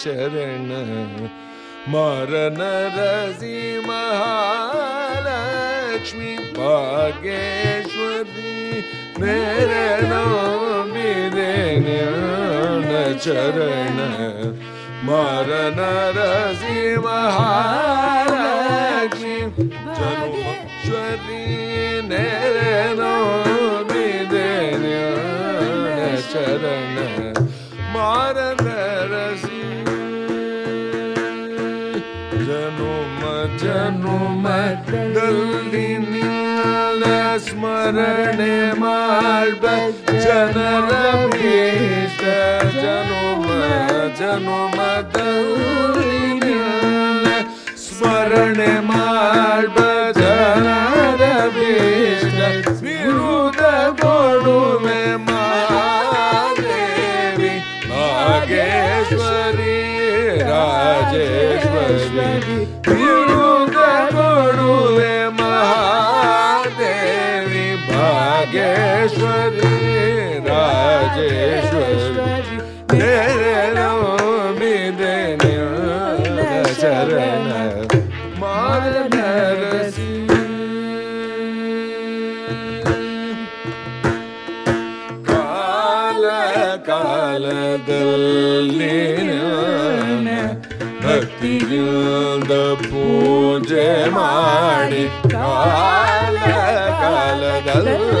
चरण मरण रसी महालक्ष्मी भाग्येश्वरी मेरे नाम चरण मरण रसी महालक्ष्मी जनुमेश्वरी मेरे नाम चरण मरण रसी ದಲ್ಲಿನಿಲ್ಲ ಸ್ಮರಣೆ ಮಾಡ್ಬ ಜನರ ಭೀಷ್ಟ ಜನುಮ ಜನುಮ ದಲ್ಲಿನಿಲ್ಲ ಸ್ಮರಣೆ ಮಾಡ್ಬ ಜನರ ಭೀಷ್ಟ ವಿರುದ್ಧ ಕೊಡುವೆ ಮಹಾದೇವಿ ನಾಗೇಶ್ವರಿ ರಾಜೇಶ್ವರಿ ರಾಜೇಶ್ವರಿ ಚರಣ ಮಾನರಸಿ ಕಾಲ ಕಾಲದಲ್ಲಿ ಭಕ್ತಿಯಿಂದ ಪೂಜೆ ಮಾಡಿ ಕಾಲ ಕಾಲದಲ್ಲಿ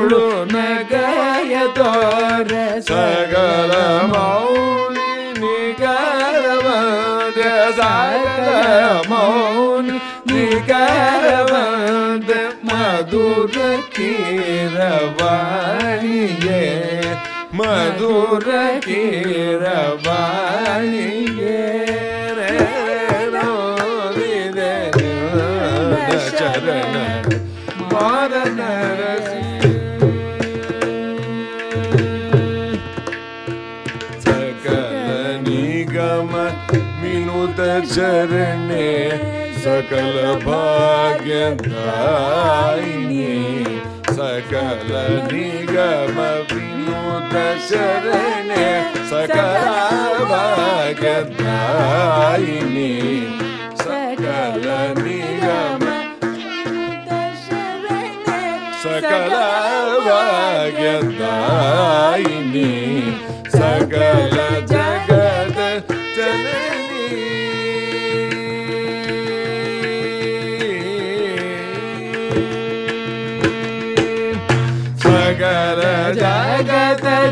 ಮುಗುಳು ನಗಯ ದೋರೆ ಸಗಲ ಮೌನಿ ನಿಗರವಂದ ಸಗಲ ಮೌನಿ ನಿಗರವಂದ ಮಧುರ ಕೀರವಾಣಿಯೇ ಮಧುರ ಕೀರವಾಣಿಯೇ ರೇ ನೋವಿದೆ ಚರಣ विनुत चरणे सकल भाग्यदायिनी सकल निगम विनुत चरणे सकल भाग्यदायिनी सकल निगम सकल भाग्यदायिनी सकल जगत जननी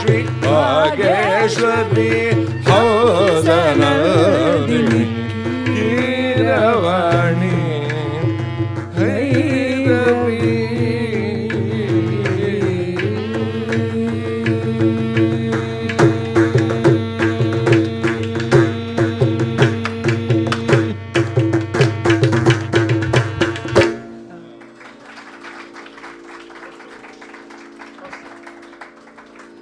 श्री भागेश्वरी हौदनदिनी कीरवाणी